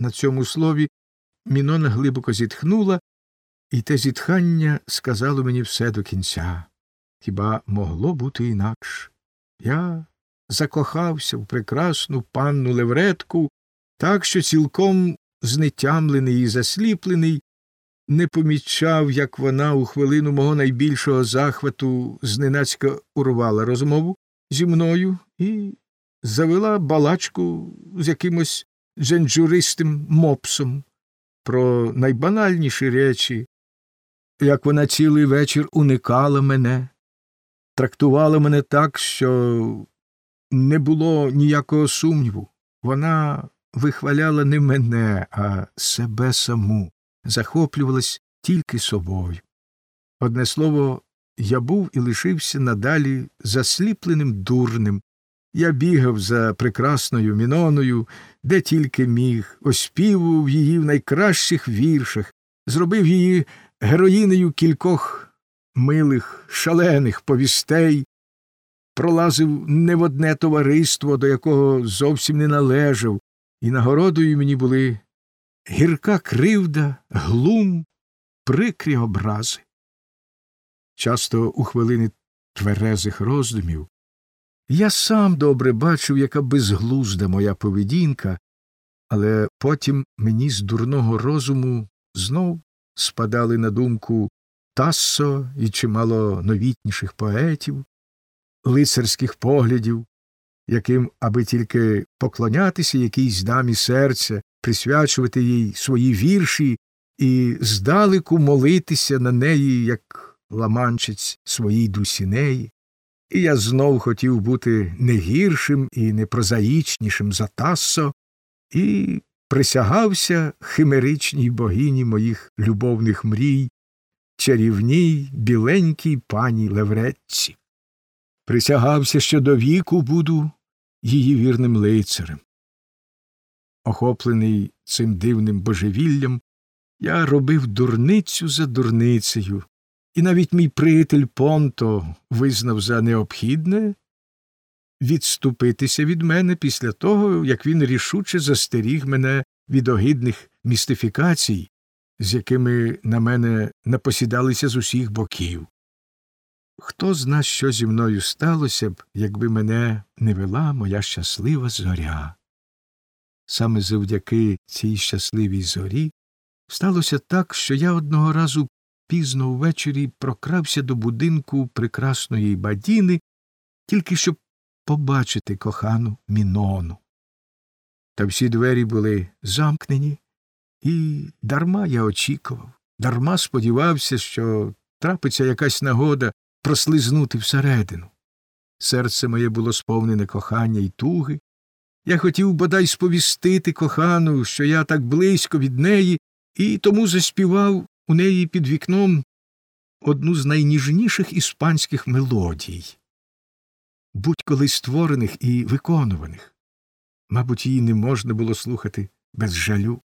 На цьому слові Мінона глибоко зітхнула, і те зітхання сказало мені все до кінця. Хіба могло бути інакше? Я закохався в прекрасну панну Левретку, так що цілком знетямлений і засліплений, не помічав, як вона у хвилину мого найбільшого захвату зненацька урвала розмову зі мною і завела балачку з якимось дженджуристим мопсом про найбанальніші речі, як вона цілий вечір уникала мене, трактувала мене так, що не було ніякого сумніву. Вона вихваляла не мене, а себе саму, захоплювалась тільки собою. Одне слово, я був і лишився надалі засліпленим дурнем. Я бігав за прекрасною міноною, де тільки міг, оспівував її в найкращих віршах, зробив її героїнею кількох милих, шалених повістей, пролазив не в одне товариство, до якого зовсім не належав, і нагородою мені були гірка кривда, глум, прикрі образи. Часто у хвилини тверезих роздумів я сам добре бачив, яка безглузда моя поведінка, але потім мені з дурного розуму знов спадали на думку Тассо і чимало новітніших поетів, лицарських поглядів, яким, аби тільки поклонятися якійсь дамі серця, присвячувати їй свої вірші і здалеку молитися на неї, як ламанчець своїй дусінеї. І я знов хотів бути не гіршим і не прозаїчнішим за Тассо, і присягався химеричній богині моїх любовних мрій, чарівній біленькій пані Левретці. Присягався, що до віку буду її вірним лицарем. Охоплений цим дивним божевіллям, я робив дурницю за дурницею, і навіть мій приятель Понто визнав за необхідне відступитися від мене після того, як він рішуче застеріг мене від огидних містифікацій, з якими на мене напосідалися з усіх боків. Хто зна, що зі мною сталося б, якби мене не вела моя щаслива зоря? Саме завдяки цій щасливій зорі сталося так, що я одного разу пізно ввечері прокрався до будинку прекрасної бадіни, тільки щоб побачити кохану мінону. Та всі двері були замкнені, і дарма я очікував, дарма сподівався, що трапиться якась нагода прослизнути всередину. Серце моє було сповнене кохання і туги. Я хотів бодай сповістити кохану, що я так близько від неї, і тому заспівав у неї під вікном одну з найніжніших іспанських мелодій, будь-коли створених і виконуваних. Мабуть, її не можна було слухати без жалю.